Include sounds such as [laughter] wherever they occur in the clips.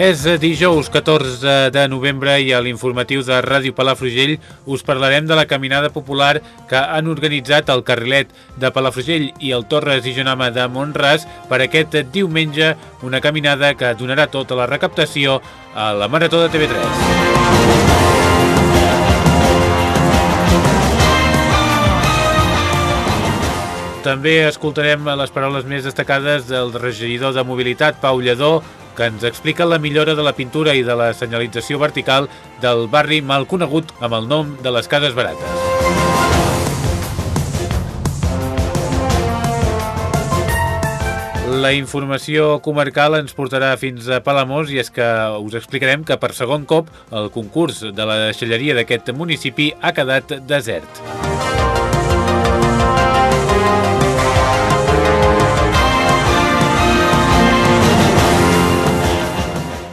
És dijous 14 de novembre i a l'informatiu de Ràdio Palafrugell us parlarem de la caminada popular que han organitzat el Carrilet de Palafrugell i el Torres i Jonama de Montràs per aquest diumenge, una caminada que donarà tota la recaptació a la Marató de TV3. També escoltarem les paraules més destacades del regidor de Mobilitat, Pau Lledó, que ens explica la millora de la pintura i de la senyalització vertical del barri mal conegut amb el nom de les Cases Barates. La informació comarcal ens portarà fins a Palamós i és que us explicarem que per segon cop el concurs de la deixalleria d'aquest municipi ha quedat desert.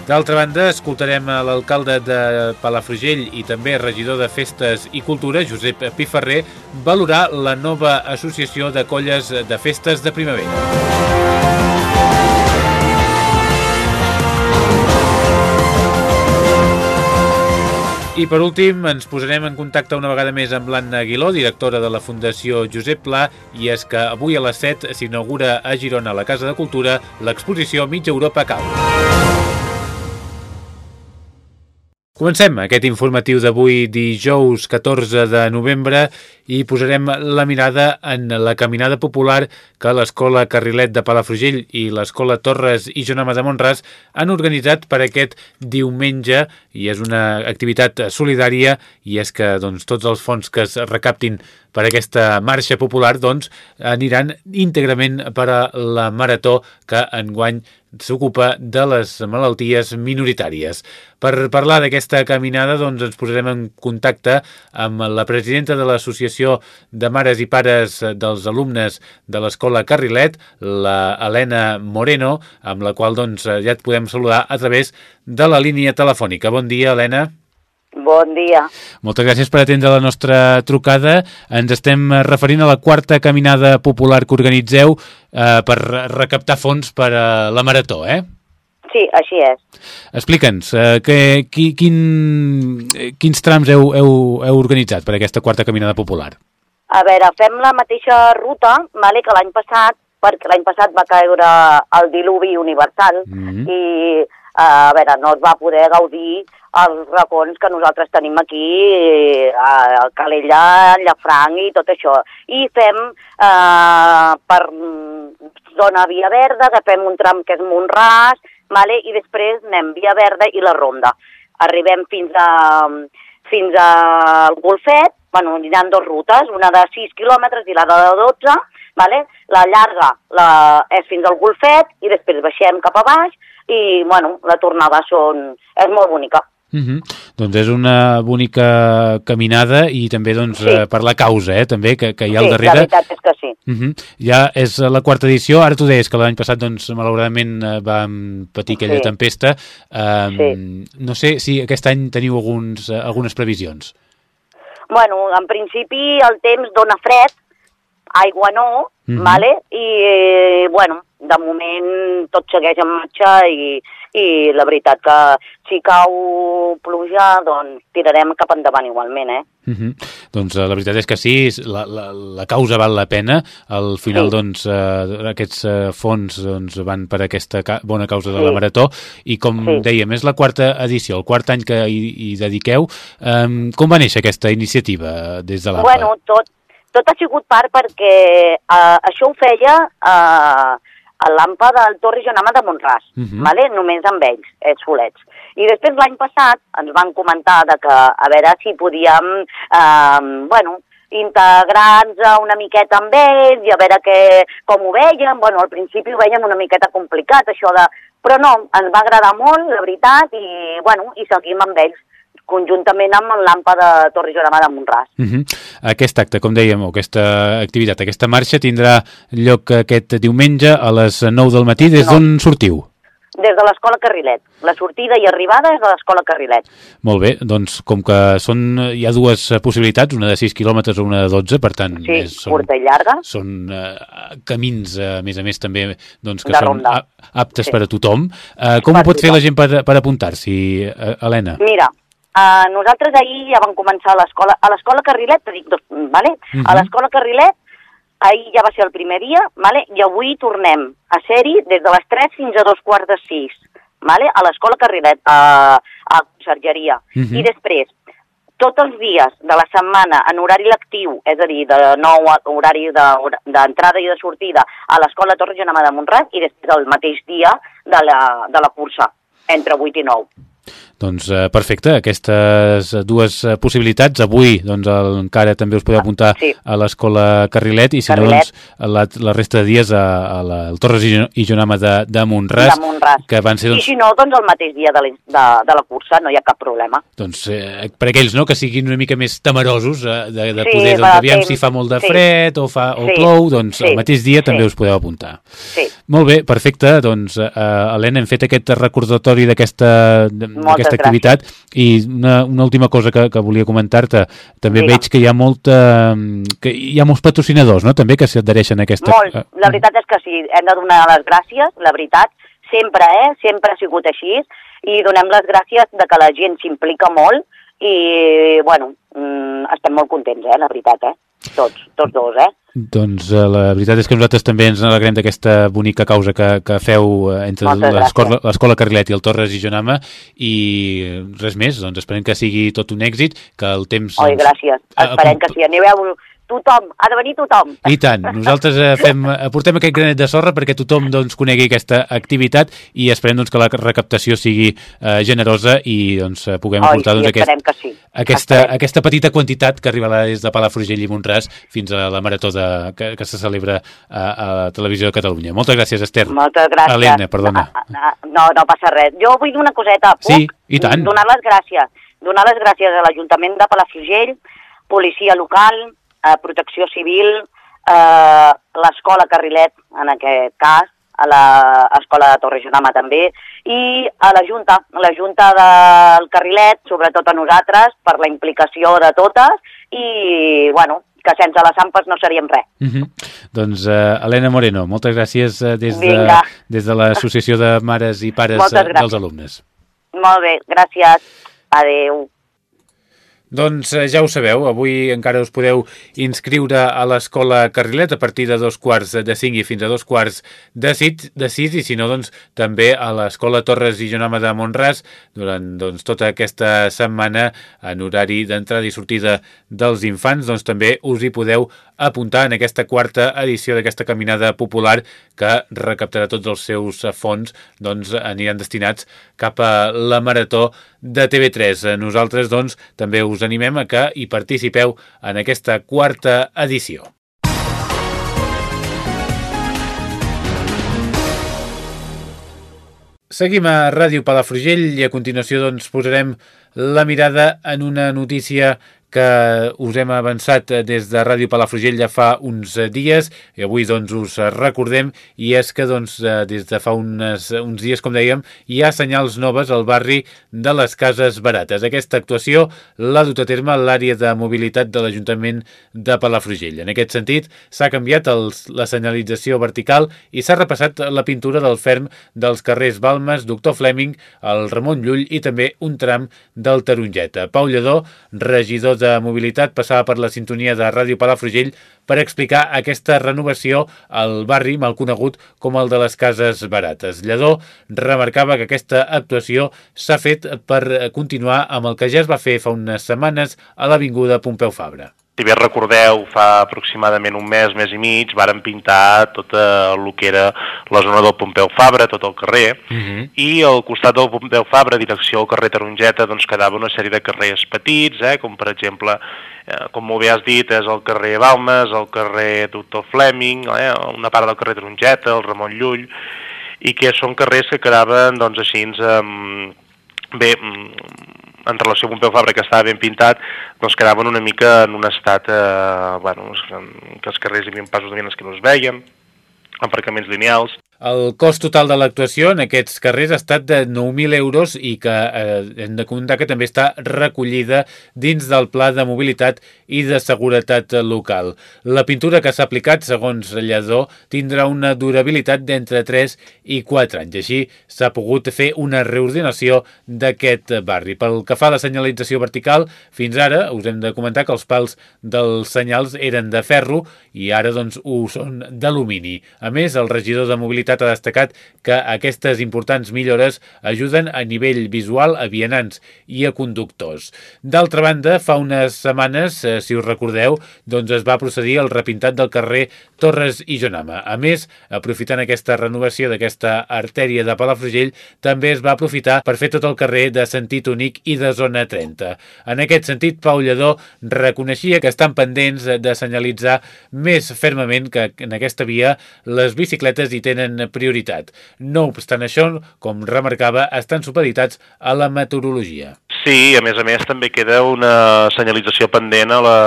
D'altra banda, escoltarem l'alcalde de Palafrugell i també regidor de Festes i Cultura, Josep Piferrer, valorar la nova associació de colles de festes de primavera. I per últim ens posarem en contacte una vegada més amb l'Anna Aguiló, directora de la Fundació Josep Pla, i és que avui a les 7 s'inaugura a Girona, a la Casa de Cultura, l'exposició Mitja Europa Cau. Comencem aquest informatiu d'avui dijous 14 de novembre i posarem la mirada en la caminada popular que l'Escola Carrilet de Palafrugell i l'Escola Torres i Jonama de Montràs han organitzat per aquest diumenge i és una activitat solidària i és que doncs, tots els fons que es recaptin per aquesta marxa popular doncs, aniran íntegrament per a la marató que enguany s'ocupa de les malalties minoritàries. Per parlar d'aquesta caminada doncs, ens posarem en contacte amb la presidenta de l'Associació de Mares i Pares dels Alumnes de l'Escola Carrilet, la Helena Moreno, amb la qual doncs, ja et podem saludar a través de la línia telefònica. Bon dia, Helena. Bon dia. Moltes gràcies per atendre la nostra trucada. Ens estem referint a la quarta caminada popular que organitzeu eh, per recaptar fons per a la Marató, eh? Sí, així és. Explica'ns, eh, que, qui, quin, quins trams heu, heu, heu organitzat per aquesta quarta caminada popular? A veure, fem la mateixa ruta vale, que l'any passat, perquè l'any passat va caure el diluvi universal Mm -hmm. i, eh, a veure, no es va poder gaudir els racons que nosaltres tenim aquí, a Calella, Llafranc i tot això. I fem eh, per zona Via Verda, que fem un tram que és Montràs, vale? i després anem Via Verda i la Ronda. Arribem fins a fins al Golfet, bueno, aniran dues rutes, una de 6 quilòmetres i la de 12, vale? la llarga la, és fins al Golfet i després baixem cap a baix i bueno, la tornada són, és molt bonica. Uh -huh. Doncs és una bonica caminada i també doncs, Sí. eh, per la causa eh, també que, que hi ha al sí, la darrere. veritat és que sí. Uh -huh. Ja és la quarta edició, ara tu deies que l'any passat doncs, malauradament eh, vam patir aquella Sí. tempesta. Um, Sí. No sé si aquest any teniu alguns, eh, algunes previsions. Bueno, en principi el temps dona fred, aigua no, Mhm. vale? i eh, bueno, de moment tot segueix en marxa i, i la veritat que si cau pluja, doncs tirarem cap endavant igualment, eh? Uh -huh. Doncs eh, la veritat és que sí, la, la, la causa val la pena. Al final, Sí. doncs, eh, aquests eh, fons doncs, van per aquesta ca bona causa de Sí. la Marató. I com Sí. dèiem, és la quarta edició, el quart any que hi, hi dediqueu. Um, com va néixer aquesta iniciativa eh, des de l'AMPA? Bueno, tot, tot ha sigut part perquè eh, això ho feia eh, a l'AMPA del Torre Jonama de Montràs, uh Mhm. -huh. vale? només amb ells, eh, solets. I després l'any passat ens van comentar de que a veure si podíem, eh, bueno, integrar-nos una miqueta amb ells i a veure que, com ho veiem. Bueno, al principi ho veiem una miqueta complicat, això de... Però no, ens va agradar molt, la veritat, i, bueno, i seguim amb ells conjuntament amb l'AMPA de Torre Jonama de Montràs. Uh -huh. Aquest acte, com dèiem, o aquesta activitat, aquesta marxa tindrà lloc aquest diumenge a les 9 del matí. Des No. d'on sortiu? Des de l'Escola Carrilet. La sortida i arribada és de l'Escola Carrilet. Molt bé, doncs com que són, hi ha dues possibilitats, una de 6 quilòmetres o una de 12, per tant, Sí, és, són, curta i llarga. són eh, camins, eh, a més a més, també doncs, que De són ronda. aptes Sí. per a tothom. Eh, com Per ho pot fer tothom. la gent per, per apuntar-s'hi, eh, Helena? Mira, uh, nosaltres ahir ja vam començar a l'escola, a l'escola Carrilet, dic, doncs, vale? Mhm. a l'escola Carrilet, ahir ja va ser el primer dia, vale? i avui tornem a ser-hi des de les 3 fins a dos quarts de 6, vale? a l'escola Carrilet, a, a Consergeria. Mhm. I després, tots els dies de la setmana en horari lectiu, és a dir, de nou a horari de- d'entrada i de sortida a l'escola Torre Genama de Montràs i després el mateix dia de la, de la cursa, entre 8 i 9. Doncs eh, perfecte, aquestes dues possibilitats. Avui doncs, el, encara també us podeu apuntar Sí. a l'escola Carrilet i si Carrilet. no, doncs, la, la resta de dies a, a la, al Torres i, i Jonama de, de Montràs, de Montràs. que van ser I doncs, si no, doncs el mateix dia de la, de, de la cursa, no hi ha cap problema. doncs, eh, per aquells no, que siguin una mica més temerosos eh, de, de Sí, poder, doncs, aviam temps, si fa molt de sí. fred o, fa, o Sí, plou, doncs sí, el mateix dia també sí. us podeu apuntar. Sí. Molt bé, perfecte. Doncs, eh, Helena, hem fet aquest recordatori d'aquesta d'aquesta Moltes activitat i una, una última cosa que, que volia comentar-te. També Digue'm. veig que hi ha molta, que hi ha molts patrocinadors, no?, també, que s'adhereixen a aquesta... Molt. La veritat és que sí, hem de donar les gràcies, la veritat, sempre, eh? Sempre ha sigut així, i donem les gràcies de que la gent s'implica molt i, bueno, mm, estem molt contents, eh? La veritat, eh? Tots, tots dos, eh? Doncs eh, la veritat és que nosaltres també ens alegrem d'aquesta bonica causa que, que feu eh, entre l'escola Carrilet i el Torres i Jonama i res més, doncs esperem que sigui tot un èxit, que el temps... Oi, gràcies. a- Esperem que sí. Aneu, tothom, ha de venir tothom. I tant, nosaltres eh, fem, aportem aquest granet de sorra perquè tothom doncs, conegui aquesta activitat i esperem doncs, que la recaptació sigui eh, generosa i doncs, eh, puguem Oi, aportar doncs, que sí. aquesta, Esperem. aquesta petita quantitat que arribarà des de Palafrugell i Montràs fins a la marató de, que, que se celebra a, a la Televisió de Catalunya. Moltes gràcies, Esther. Moltes gràcies. Helena, perdona. No, no passa res. Jo vull dir una coseta. Puc? Sí, i tant. Donar les gràcies. Donar les gràcies a l'Ajuntament de Palafrugell, policia local, eh, protecció civil, eh, l'escola Carrilet, en aquest cas, a l'escola de Torre Jonama també, i a la Junta, la Junta del Carrilet, sobretot a nosaltres, per la implicació de totes, i, bueno, que sense les AMPAs no seríem res. Uh -huh. Doncs, uh, Helena Moreno, moltes gràcies uh, des de, Vinga. des de l'Associació de Mares i Pares uh, dels alumnes. Molt bé, gràcies. Adeu. Doncs eh, ja ho sabeu, avui encara us podeu inscriure a l'escola Carrilet a partir de dos quarts de cinc i fins a dos quarts de sis, de sis i si no, doncs també a l'escola Torres i Jonama de Montràs durant doncs, tota aquesta setmana en horari d'entrada i sortida dels infants, doncs també us hi podeu apuntar en aquesta quarta edició d'aquesta caminada popular que recaptarà tots els seus fons doncs aniran destinats cap a la marató de TV3. Nosaltres doncs també us animem a que hi participeu en aquesta quarta edició. Seguim a Ràdio Palafrugell i a continuació doncs posarem la mirada en una notícia que us hem avançat des de Ràdio Palafrugell ja fa uns dies i avui doncs us recordem i és que doncs des de fa unes, uns dies com dèiem hi ha senyals noves al barri de les Cases Barates. Aquesta actuació l'ha dut a terme l'àrea de mobilitat de l'Ajuntament de Palafrugell. En aquest sentit s'ha canviat el, la senyalització vertical i s'ha repassat la pintura del ferm dels carrers Balmes, Doctor Fleming, el Ramon Llull i també un tram del Tarongeta. Pau Lledó, regidor de mobilitat, passava per la sintonia de Ràdio Palafrugell per explicar aquesta renovació al barri mal conegut com el de les Cases Barates. Lledó remarcava que aquesta actuació s'ha fet per continuar amb el que ja es va fer fa unes setmanes a l'Avinguda Pompeu Fabra. Si bé recordeu, fa aproximadament un mes, mes i mig, varen pintar tot el que era la zona del Pompeu Fabra, tot el carrer, uh -huh. i al costat del Pompeu Fabra, direcció al carrer Tarongeta, doncs quedava una sèrie de carrers petits, eh, com per exemple, eh, com molt bé has dit, és el carrer Balmes, el carrer Doctor Fleming, eh, una part del carrer Tarongeta, el Ramon Llull, i que són carrers que quedaven, doncs, així, eh, bé, en relació a Pompeu Fabra, que estava ben pintat, doncs quedaven una mica en un estat, eh, bueno, que els carrers hi havia passos de que no es veien, aparcaments lineals, el cost total de l'actuació en aquests carrers ha estat de 9.000 euros i que eh, hem de comptar que també està recollida dins del Pla de Mobilitat i de Seguretat Local. La pintura que s'ha aplicat, segons Lledó, tindrà una durabilitat d'entre 3 i 4 anys. Així s'ha pogut fer una reordinació d'aquest barri. Pel que fa a la senyalització vertical, fins ara us hem de comentar que els pals dels senyals eren de ferro i ara doncs ho són d'alumini. A més, el regidor de Mobilitat Mobilitat ha destacat que aquestes importants millores ajuden a nivell visual a vianants i a conductors. D'altra banda, fa unes setmanes, eh, si us recordeu, doncs es va procedir al repintat del carrer Torres i Jonama. A més, aprofitant aquesta renovació d'aquesta artèria de Palafrugell, també es va aprofitar per fer tot el carrer de sentit únic i de zona 30. En aquest sentit, Pau Lledó reconeixia que estan pendents de senyalitzar més fermament que en aquesta via les bicicletes hi tenen prioritat. No obstant això, com remarcava, estan supeditats a la meteorologia. Sí, a més a més també queda una senyalització pendent a la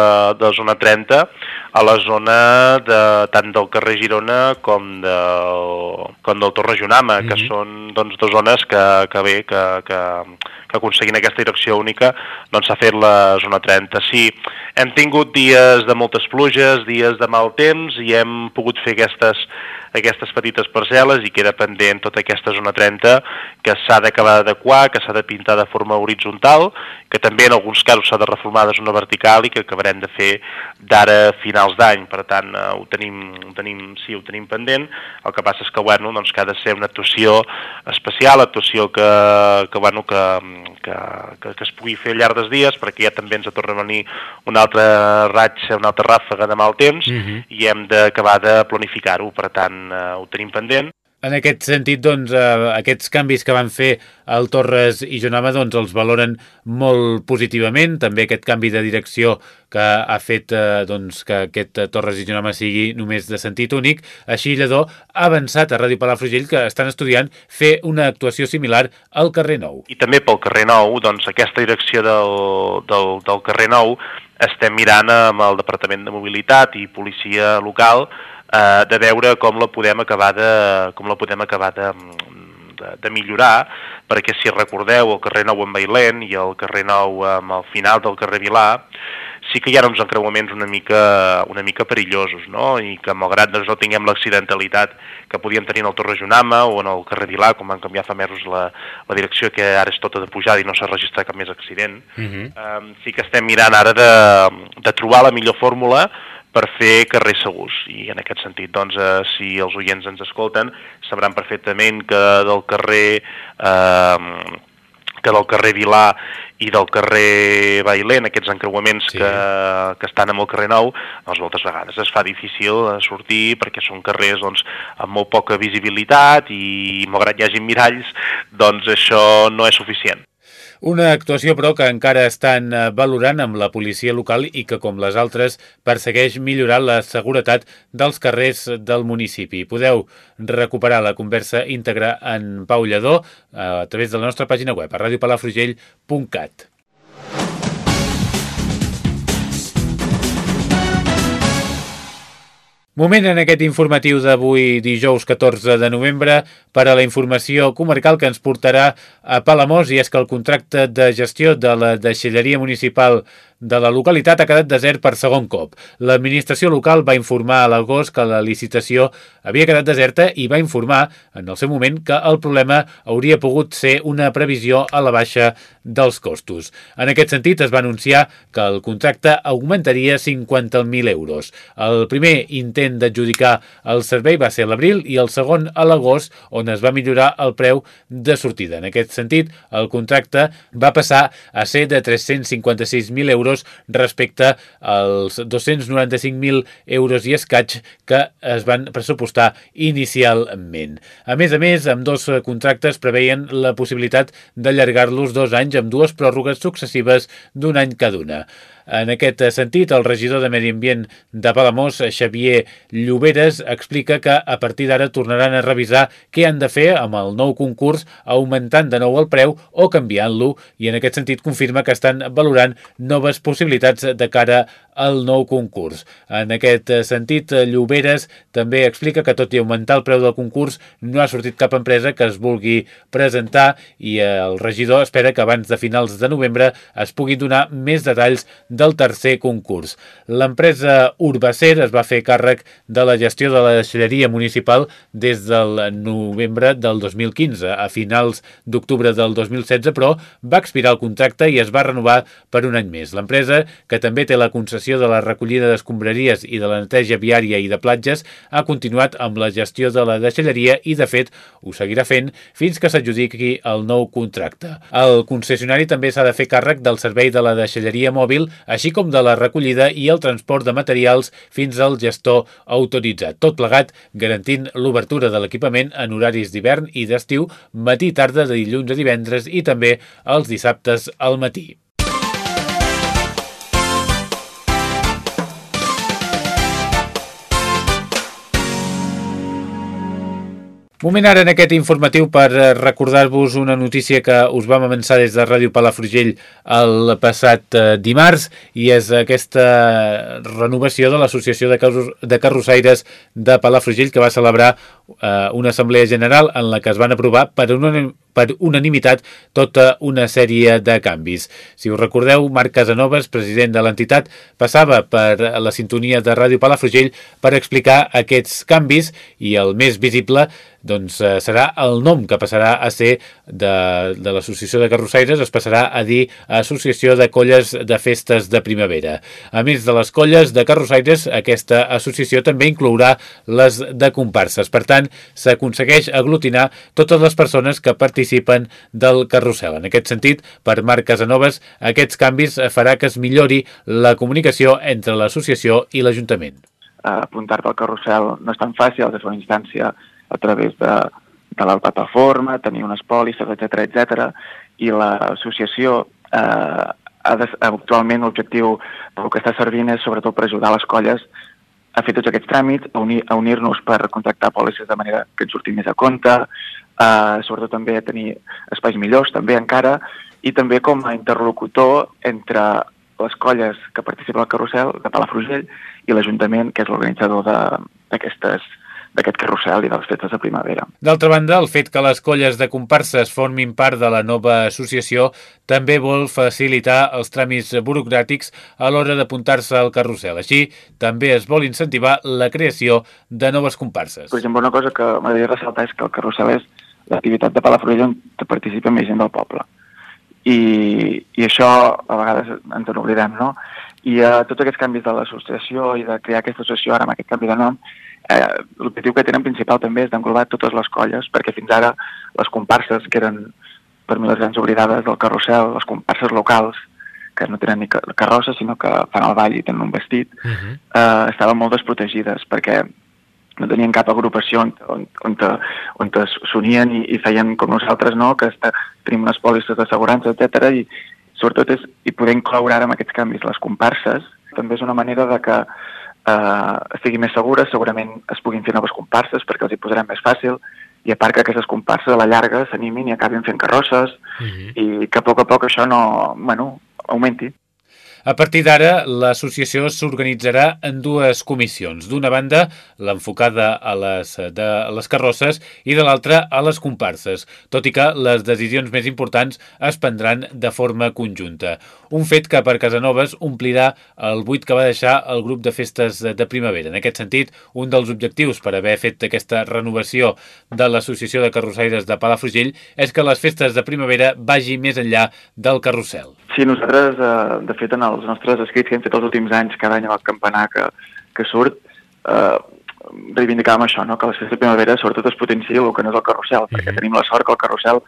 de zona 30, a la zona de, tant del carrer Girona com del, com del Torre Junama, mm -hmm. que mhm. són doncs, dues zones que, que bé, que, que, que aconseguint aquesta direcció única doncs s'ha fet la zona 30. Sí, hem tingut dies de moltes pluges, dies de mal temps i hem pogut fer aquestes aquestes petites parcel·les i queda pendent tota aquesta zona 30 que s'ha d'acabar d'adequar, que s'ha de pintar de forma horitzontal, que també en alguns casos s'ha de reformar de zona vertical i que acabarem de fer d'ara a finals d'any. Per tant, eh, ho, tenim, ho tenim, sí, ho tenim pendent. El que passa és que, bueno, doncs, que ha de ser una actuació especial, actuació que, que, bueno, que, que, que, que es pugui fer al llarg dels dies, perquè ja també ens torna a venir una altra ratxa, una altra ràfaga de mal temps, uh mhm. -huh. i hem d'acabar de planificar-ho. Per tant, eh, ho tenim pendent. En aquest sentit, doncs, eh, aquests canvis que van fer el Torres i Jonama doncs, els valoren molt positivament. També aquest canvi de direcció que ha fet eh, doncs, que aquest Torres i Jonama sigui només de sentit únic. Així, Lledó ha avançat a Ràdio Palafrugell que estan estudiant fer una actuació similar al carrer Nou. I també pel carrer Nou, doncs, aquesta direcció del, del, del carrer Nou estem mirant amb el Departament de Mobilitat i Policia Local eh, de veure com la podem acabar de, com la podem acabar de, de, de millorar, perquè si recordeu el carrer Nou en Bailent i el carrer Nou amb el final del carrer Vilà, sí que hi ha uns encreuaments una mica, una mica perillosos, no? i que malgrat doncs, no tinguem l'accidentalitat que podíem tenir en el Torre Junama o en el carrer Vilà, com van canviar fa mesos la, la direcció, que ara és tota de pujada i no s'ha registrat cap més accident, uh -huh. um, sí que estem mirant ara de, de trobar la millor fórmula per fer carrers segurs. I en aquest sentit, doncs, eh, si els oients ens escolten, sabran perfectament que del carrer eh, que del carrer Vilà i del carrer Bailent, aquests encreuaments sí. que, que estan amb el carrer Nou, doncs moltes vegades es fa difícil sortir perquè són carrers doncs, amb molt poca visibilitat i malgrat hi hagi miralls, doncs això no és suficient. Una actuació, però, que encara estan eh, valorant amb la policia local i que, com les altres, persegueix millorar la seguretat dels carrers del municipi. Podeu recuperar la conversa íntegra en Pau Lledó eh, a través de la nostra pàgina web a radiopalafrugell.cat. Moment en aquest informatiu d'avui dijous 14 de novembre per a la informació comarcal que ens portarà a Palamós i és que el contracte de gestió de la deixalleria municipal de la localitat ha quedat desert per segon cop. L'administració local va informar a l'agost que la licitació havia quedat deserta i va informar en el seu moment que el problema hauria pogut ser una previsió a la baixa dels costos. En aquest sentit es va anunciar que el contracte augmentaria 50.000 euros. El primer intent d'adjudicar el servei va ser a l'abril i el segon a l'agost on es va millorar el preu de sortida. En aquest sentit, el contracte va passar a ser de 356.000 euros euros respecte als 295.000 euros i escaig que es van pressupostar inicialment. A més a més, amb dos contractes preveien la possibilitat d'allargar-los dos anys amb dues pròrrogues successives d'un any cada una. En aquest sentit, el regidor de Medi Ambient de Palamós, Xavier Lloberes, explica que a partir d'ara tornaran a revisar què han de fer amb el nou concurs, augmentant de nou el preu o canviant-lo, i en aquest sentit confirma que estan valorant noves possibilitats de cara el nou concurs. En aquest sentit, Lloberes també explica que tot i augmentar el preu del concurs no ha sortit cap empresa que es vulgui presentar i el regidor espera que abans de finals de novembre es pugui donar més detalls del tercer concurs. L'empresa Urbacer es va fer càrrec de la gestió de la deixalleria municipal des del novembre del 2015 a finals d'octubre del 2016, però va expirar el contracte i es va renovar per un any més. L'empresa, que també té la concessió de la recollida d'escombraries i de la neteja viària i de platges ha continuat amb la gestió de la deixalleria i, de fet, ho seguirà fent fins que s'adjudiqui el nou contracte. El concessionari també s'ha de fer càrrec del servei de la deixalleria mòbil, així com de la recollida i el transport de materials fins al gestor autoritzat. Tot plegat garantint l'obertura de l'equipament en horaris d'hivern i d'estiu, matí tarda de dilluns a divendres i també els dissabtes al matí. Moment ara en aquest informatiu per eh, recordar-vos una notícia que us vam avançar des de Ràdio Palafrugell el passat eh, dimarts i és aquesta renovació de l'Associació de, Carrossaires de Palafrugell que va celebrar eh, una assemblea general en la que es van aprovar per per unanimitat tota una sèrie de canvis. Si us recordeu, Marc Casanovas, president de l'entitat, passava per la sintonia de Ràdio Palafrugell per explicar aquests canvis i el més visible doncs eh, serà el nom que passarà a ser de, de l'Associació de Carrossaires, es passarà a dir Associació de Colles de Festes de Primavera. A més de les colles de Carrossaires, aquesta associació també inclourà les de comparses. Per tant, s'aconsegueix aglutinar totes les persones que participen del carrusel. En aquest sentit, per Marc Casanovas, aquests canvis farà que es millori la comunicació entre l'associació i l'Ajuntament. Apuntar-te al carrusel no és tan fàcil, és una instància a través de, de la plataforma, tenir unes pòlisses, etc etc. i l'associació eh, ha actualment l'objectiu del que està servint és sobretot per ajudar les colles a fer tots aquests tràmits, a unir-nos unir per contractar pòlisses de manera que ens surti més a compte, eh, sobretot també a tenir espais millors, també encara, i també com a interlocutor entre les colles que participen al carrusel de Palafrugell i l'Ajuntament, que és l'organitzador d'aquestes d'aquest carrusel i de les festes de primavera. D'altra banda, el fet que les colles de comparses formin part de la nova associació també vol facilitar els tràmits burocràtics a l'hora d'apuntar-se al carrusel. Així, també es vol incentivar la creació de noves comparses. Per exemple, una cosa que m'agradaria ressaltar és que el carrusel és l'activitat de Palafrugell on participa més gent del poble. I, i això a vegades ens n'oblidem, no? I uh, tots aquests canvis de l'associació i de crear aquesta associació ara amb aquest canvi de nom eh, l'objectiu que tenen principal també és d'englobar totes les colles, perquè fins ara les comparses, que eren per mi les grans oblidades del carrusel, les comparses locals, que no tenen ni carrossa, sinó que fan el ball i tenen un vestit, uh -huh. eh, estaven molt desprotegides, perquè no tenien cap agrupació on, on, on, on s'unien i, i feien com nosaltres, no? que està, tenim unes pòlisses d'assegurança, etc i sobretot és, i poder incloure ara amb aquests canvis les comparses, també és una manera de que eh, estigui més segura, segurament es puguin fer noves comparses perquè els hi posarem més fàcil, i a part que aquestes comparses a la llarga s'animin i acabin fent carrosses uh mhm. -huh. i que a poc a poc això no, bueno, augmenti. A partir d'ara, l'associació s'organitzarà en dues comissions. D'una banda, l'enfocada a les, de les carrosses i de l'altra a les comparses, tot i que les decisions més importants es prendran de forma conjunta. Un fet que per Casanovas omplirà el buit que va deixar el grup de festes de primavera. En aquest sentit, un dels objectius per haver fet aquesta renovació de l'Associació de Carrossaires de Palafrugell és que les festes de primavera vagi més enllà del carrusel. Sí, nosaltres, eh, de fet, en els nostres escrits que hem fet els últims anys, cada any amb el campanar que, que surt, eh, reivindicàvem això, no? que les festes de primavera sobretot es potenciï el que no és el carrusel, mm -hmm. perquè tenim la sort que el carrusel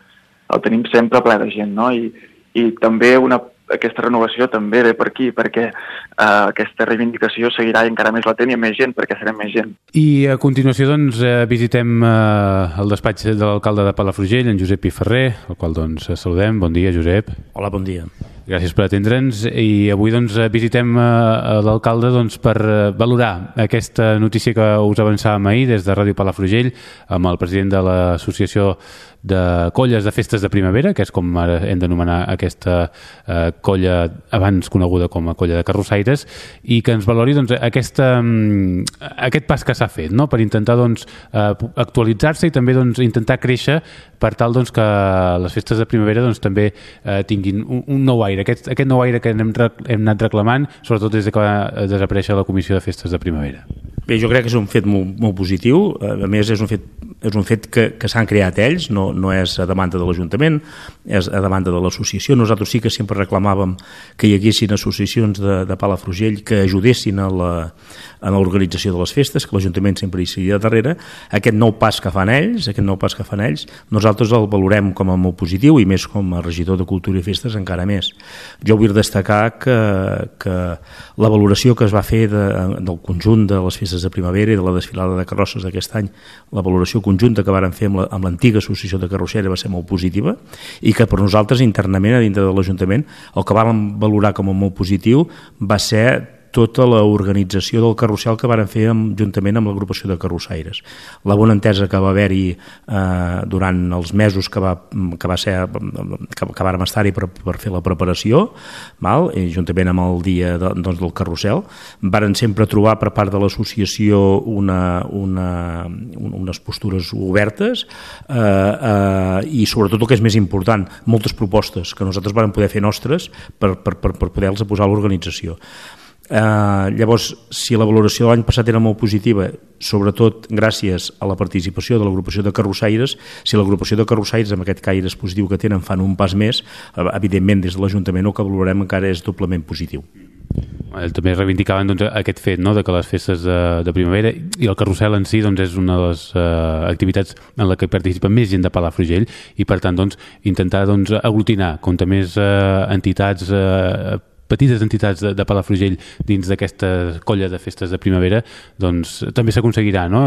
el tenim sempre ple de gent, no? I, i també una, aquesta renovació també ve per aquí, perquè eh, aquesta reivindicació seguirà encara més latent i amb més gent, perquè serem més gent. I a continuació doncs, eh, visitem eh, el despatx de l'alcalde de Palafrugell, en Josep Piferrer, el qual doncs, saludem. Bon dia, Josep. Hola, bon dia. Gràcies per atendre'ns i avui doncs, visitem eh, l'alcalde doncs, per eh, valorar aquesta notícia que us avançàvem ahir des de Ràdio Palafrugell amb el president de l'Associació de colles de festes de primavera, que és com ara hem d'anomenar aquesta eh, colla abans coneguda com a colla de carrossaires, i que ens valori doncs, aquesta, mm, aquest pas que s'ha fet no? per intentar doncs, eh, actualitzar-se i també doncs, intentar créixer per tal doncs, que les festes de primavera doncs, també eh, tinguin un, un nou aire, aquest, aquest nou aire que hem, hem anat reclamant, sobretot des de que va desaparèixer la Comissió de Festes de Primavera. Bé, jo crec que és un fet molt, molt positiu, a més és un fet, és un fet que, que s'han creat ells, no, no és a demanda de l'Ajuntament, és a demanda de l'associació. Nosaltres sí que sempre reclamàvem que hi haguessin associacions de, de Palafrugell que ajudessin a la, en l'organització de les festes, que l'Ajuntament sempre hi sigui darrere. Aquest nou pas que fan ells, aquest nou pas que fan ells, nosaltres el valorem com a molt positiu i més com a regidor de Cultura i Festes encara més. Jo vull destacar que, que la valoració que es va fer de, del conjunt de les festes de primavera i de la desfilada de carrosses d'aquest any, la valoració conjunta que varen fer amb l'antiga la, associació de carrossera va ser molt positiva i que per nosaltres internament a dintre de l'Ajuntament el que vam valorar com a molt positiu va ser tota l'organització del carrusel que varen fer amb, juntament amb l'agrupació de carrossaires. La bona entesa que va haver-hi eh, durant els mesos que, va, que, va ser, que, que vàrem estar-hi per, per fer la preparació, val? I juntament amb el dia de, doncs, del carrusel, varen sempre trobar per part de l'associació una, una, unes postures obertes eh, eh, i sobretot el que és més important, moltes propostes que nosaltres vàrem poder fer nostres per, per, per, per poder-les posar a l'organització. Eh, llavors, si la valoració de l'any passat era molt positiva, sobretot gràcies a la participació de l'agrupació de carrossaires, si l'agrupació de carrossaires amb aquest caire positiu que tenen fan un pas més, eh, evidentment des de l'Ajuntament el que valorem encara és doblement positiu. També reivindicaven doncs, aquest fet no? de que les festes de, de primavera i el carrusel en si doncs, és una de les uh, activitats en la que participa més gent de Palafrugell i per tant doncs, intentar doncs, aglutinar compta més uh, entitats uh, petites entitats de, de Palafrugell dins d'aquesta colla de festes de primavera, doncs també s'aconseguirà no?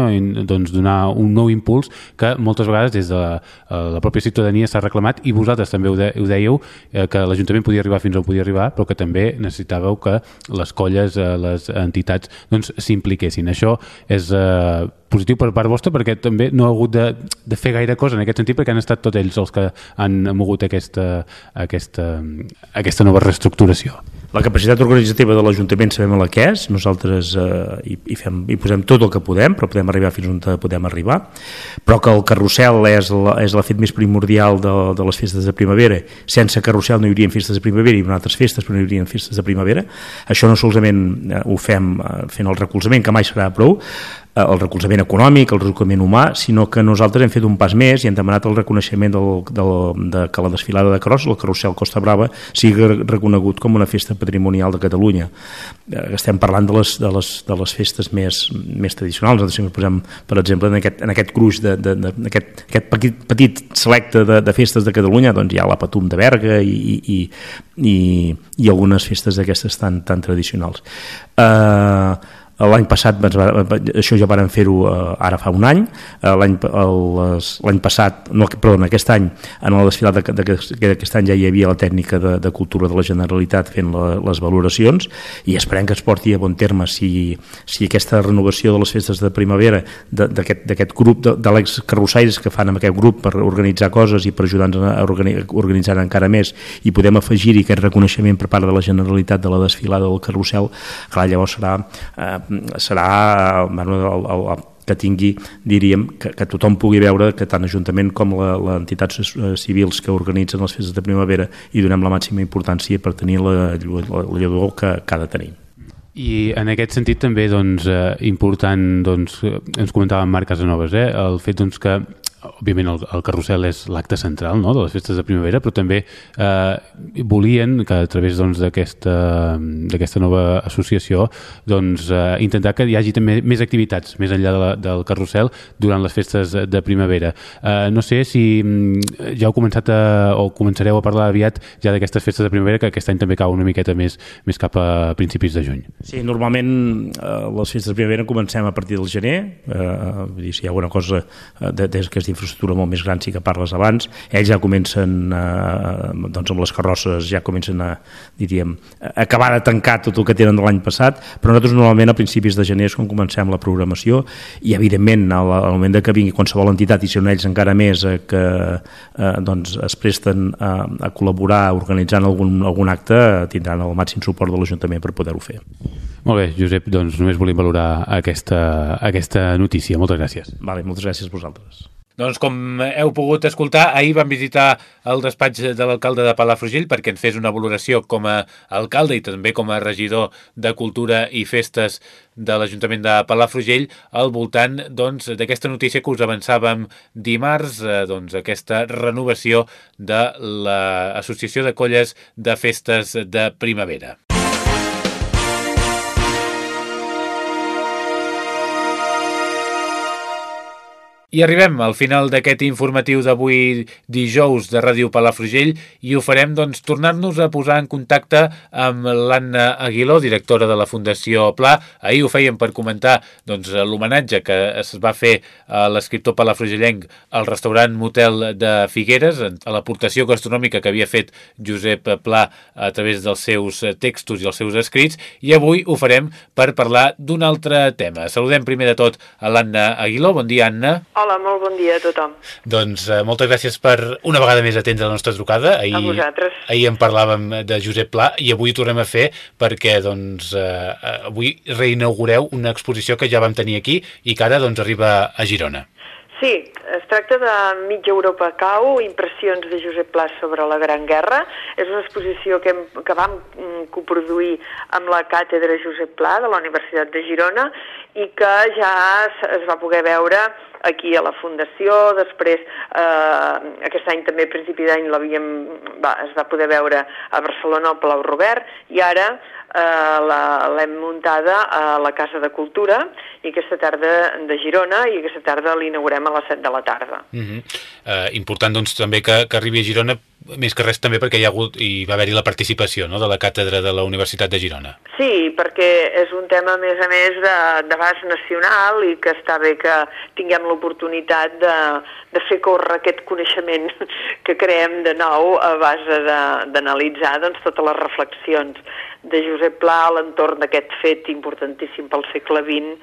doncs, donar un nou impuls que moltes vegades des de la, eh, la pròpia ciutadania s'ha reclamat i vosaltres també ho, de, ho dèieu eh, que l'Ajuntament podia arribar fins on podia arribar però que també necessitàveu que les colles, eh, les entitats doncs s'impliquessin. Això és eh, positiu per part vostra perquè també no ha hagut de, de fer gaire cosa en aquest sentit perquè han estat tots ells els que han mogut aquesta, aquesta, aquesta nova reestructuració. La capacitat organitzativa de l'Ajuntament sabem la que és, nosaltres eh, hi, hi, fem, hi posem tot el que podem, però podem arribar fins on podem arribar, però que el carrusel és la, és la fet més primordial de, de les festes de primavera, sense carrusel no hi haurien festes de primavera, hi haurien altres festes, però no hi haurien festes de primavera, això no solament eh, ho fem eh, fent el recolzament, que mai serà prou, el recolzament econòmic, el recolzament humà, sinó que nosaltres hem fet un pas més i hem demanat el reconeixement del, del, de que la desfilada de carrosses, el carrusel Costa Brava, sigui reconegut com una festa patrimonial de Catalunya. Eh, estem parlant de les, de les, de les festes més, més tradicionals. Nosaltres sempre posem, per exemple, en aquest, en aquest gruix, de, de, de, aquest, aquest petit, petit selecte de, de festes de Catalunya, doncs hi ha la Patum de Berga i, i, i, i algunes festes d'aquestes tan, tan tradicionals. Eh... Uh, L'any passat, això ja varen fer-ho eh, ara fa un any, eh, l'any passat, no, perdó, aquest any, en la desfilat d'aquest any ja hi havia la tècnica de, de cultura de la Generalitat fent la, les valoracions i esperem que es porti a bon terme. Si, si aquesta renovació de les festes de primavera d'aquest grup de, de l'ex-carrossaires que fan amb aquest grup per organitzar coses i per ajudar-nos a organi organitzar encara més i podem afegir-hi aquest reconeixement per part de la Generalitat de la desfilada del carrusel, clar, llavors serà eh, serà bueno, el, el, el, que tingui, diríem, que, que tothom pugui veure que tant Ajuntament com les entitats eh, civils que organitzen les festes de primavera i donem la màxima importància per tenir la, la, la llador que, que ha de tenir. I en aquest sentit també doncs, eh, important, doncs, ens comentava en Marc Casanovas, eh, el fet doncs, que òbviament el, el carrusel és l'acte central no? de les festes de primavera, però també eh, volien que a través doncs, d'aquesta doncs, nova associació doncs, eh, intentar que hi hagi també més activitats més enllà de la, del carrusel durant les festes de primavera. Eh, no sé si mm, ja heu començat a, o començareu a parlar aviat ja d'aquestes festes de primavera que aquest any també cau una miqueta més, més cap a principis de juny. Sí, normalment eh, les festes de primavera comencem a partir del gener, eh, vull dir, si hi ha alguna cosa eh, des que es infraestructura molt més gran, sí que parles abans, ells ja comencen, eh, doncs amb les carrosses ja comencen a, diríem, a acabar de tancar tot el que tenen de l'any passat, però nosaltres normalment a principis de gener és quan comencem la programació i evidentment al, al moment que vingui qualsevol entitat i si són ells encara més eh, que eh, doncs es presten a, a col·laborar organitzant algun, algun acte tindran el màxim suport de l'Ajuntament per poder-ho fer. Molt bé, Josep, doncs només volim valorar aquesta, aquesta notícia. Moltes gràcies. Vale, moltes gràcies a vosaltres. Doncs com heu pogut escoltar, ahir vam visitar el despatx de l'alcalde de Palafrugell perquè ens fes una valoració com a alcalde i també com a regidor de Cultura i Festes de l'Ajuntament de Palafrugell al voltant doncs, d'aquesta doncs, notícia que us avançàvem dimarts, eh, doncs, aquesta renovació de l'Associació de Colles de Festes de Primavera. I arribem al final d'aquest informatiu d'avui dijous de Ràdio Palafrugell i ho farem doncs, tornar-nos a posar en contacte amb l'Anna Aguiló, directora de la Fundació Pla. Ahir ho fèiem per comentar doncs, l'homenatge que es va fer a l'escriptor palafrugellenc al restaurant Motel de Figueres, a l'aportació gastronòmica que havia fet Josep Pla a través dels seus textos i els seus escrits, i avui ho farem per parlar d'un altre tema. Saludem primer de tot a l'Anna Aguiló. Bon dia, Anna. Hola. Hola, molt bon dia a tothom. Doncs eh, moltes gràcies per una vegada més atendre la nostra trucada. Ahir, a vosaltres. Ahir en parlàvem de Josep Pla i avui tornem a fer perquè doncs, eh, avui reinaugureu una exposició que ja vam tenir aquí i que ara doncs, arriba a Girona. Sí, es tracta de Mitja Europa cau, impressions de Josep Pla sobre la Gran Guerra. És una exposició que, hem, que vam mm, coproduir amb la càtedra Josep Pla de la Universitat de Girona i que ja es va poder veure aquí a la Fundació, després eh, aquest any també a principi d'any es va poder veure a Barcelona al Palau Robert i ara eh, l'hem muntada a la Casa de Cultura i aquesta tarda de Girona i aquesta tarda l'inaugurem a les 7 de la tarda. Uh -huh. eh, important doncs també que, que arribi a Girona més que res també perquè hi ha hagut i va haver-hi la participació no, de la càtedra de la Universitat de Girona. Sí, perquè és un tema, a més a més, d'abast nacional i que està bé que tinguem l'oportunitat de, de fer córrer aquest coneixement [laughs] que creem de nou a base d'analitzar doncs, totes les reflexions de Josep Pla a l'entorn d'aquest fet importantíssim pel segle XX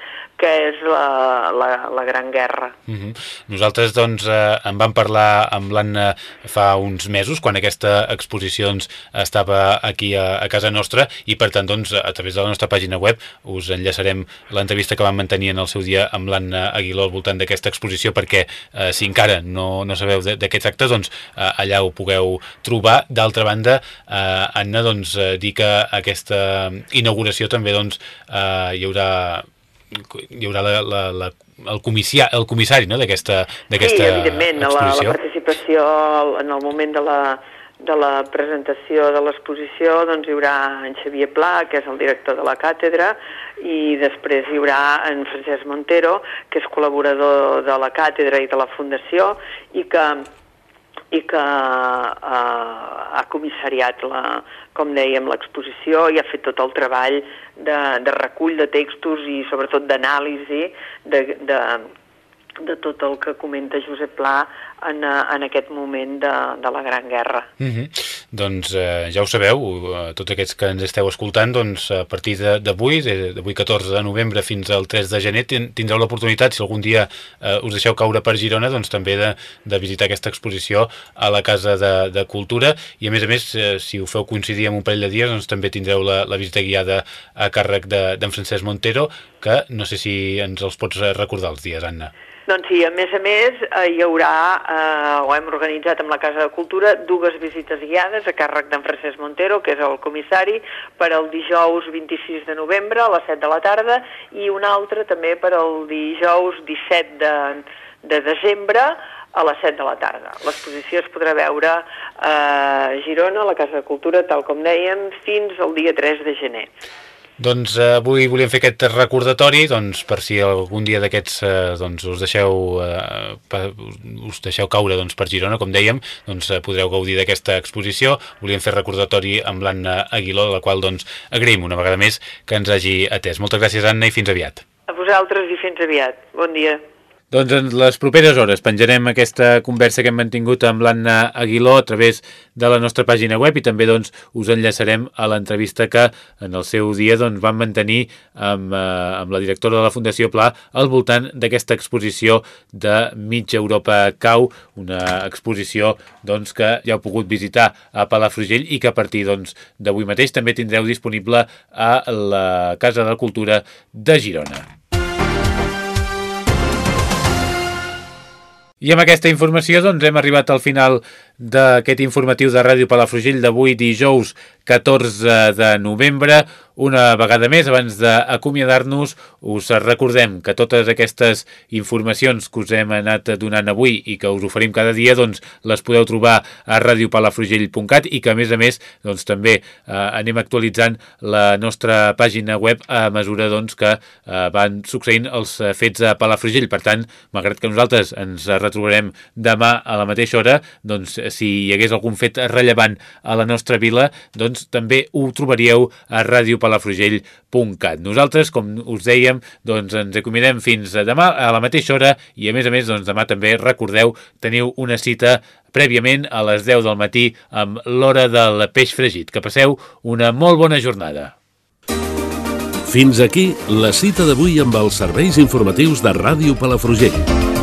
que és la, la, la Gran Guerra. Uh -huh. Nosaltres doncs eh, en vam parlar amb l'Anna fa uns mesos quan aquesta exposició doncs, estava aquí a, a casa nostra i per tant doncs a través de la nostra pàgina web us enllaçarem l'entrevista que vam mantenir en el seu dia amb l'Anna Aguiló al voltant d'aquesta exposició perquè eh, si encara no, no sabeu què tracta doncs eh, allà ho pugueu trobar. D'altra banda, eh, Anna doncs eh, dir que aquesta inauguració també doncs eh, hi haurà hi haurà la, la, la, el, comissia, el comissari no, d'aquesta Sí, evidentment, exposició. la, la participació en el moment de la, de la presentació de l'exposició doncs hi haurà en Xavier Pla, que és el director de la càtedra, i després hi haurà en Francesc Montero, que és col·laborador de la càtedra i de la fundació, i que i que eh, ha comissariat, la, com dèiem, l'exposició i ha fet tot el treball de, de recull de textos i sobretot d'anàlisi de, de, de tot el que comenta Josep Pla en, en aquest moment de, de la Gran Guerra. Mm -hmm. Doncs eh, ja ho sabeu, eh, tots aquests que ens esteu escoltant, doncs a partir d'avui, d'avui 14 de novembre fins al 3 de gener, tindreu l'oportunitat, si algun dia eh, us deixeu caure per Girona, doncs també de, de visitar aquesta exposició a la Casa de, de Cultura i a més a més, eh, si ho feu coincidir amb un parell de dies, doncs també tindreu la, la visita guiada a càrrec d'en de, Francesc Montero, que no sé si ens els pots recordar els dies, Anna. Doncs sí, a més a més eh, hi haurà, eh, ho hem organitzat amb la Casa de Cultura, dues visites guiades a càrrec d'en Francesc Montero, que és el comissari, per al dijous 26 de novembre a les 7 de la tarda i una altra també per al dijous 17 de, de desembre a les 7 de la tarda. L'exposició es podrà veure a Girona, a la Casa de Cultura, tal com dèiem, fins al dia 3 de gener. Doncs eh, avui volíem fer aquest recordatori doncs, per si algun dia d'aquests eh, doncs, us deixeu eh, us deixeu caure doncs, per Girona, com dèiem, doncs, eh, podreu gaudir d'aquesta exposició. Volíem fer recordatori amb l'Anna Aguiló, de la qual doncs, agraïm una vegada més que ens hagi atès. Moltes gràcies, Anna, i fins aviat. A vosaltres i fins aviat. Bon dia. Doncs en les properes hores penjarem aquesta conversa que hem mantingut amb l'Anna Aguiló a través de la nostra pàgina web i també doncs, us enllaçarem a l'entrevista que en el seu dia doncs, vam mantenir amb, eh, amb la directora de la Fundació Pla al voltant d'aquesta exposició de Mitja Europa Cau, una exposició doncs, que ja heu pogut visitar a Palafrugell i que a partir doncs, d'avui doncs, mateix també tindreu disponible a la Casa de la Cultura de Girona. I amb aquesta informació doncs, hem arribat al final d'aquest informatiu de Ràdio Palafrugell d'avui dijous 14 de novembre. Una vegada més, abans d'acomiadar-nos, us recordem que totes aquestes informacions que us hem anat donant avui i que us oferim cada dia, doncs les podeu trobar a radiopalafrugell.cat i que a més a més doncs, també eh, anem actualitzant la nostra pàgina web a mesura doncs, que eh, van succeint els fets a Palafrugell. Per tant, malgrat que nosaltres ens retrobarem demà a la mateixa hora, doncs si hi hagués algun fet rellevant a la nostra vila, doncs també ho trobaríeu a radiopalafrugell.cat. Nosaltres, com us dèiem, doncs ens acomidem fins demà a la mateixa hora i a més a més doncs demà també recordeu teniu una cita prèviament a les 10 del matí amb l'hora del peix fregit. Que passeu una molt bona jornada. Fins aquí la cita d'avui amb els serveis informatius de Ràdio Palafrugell.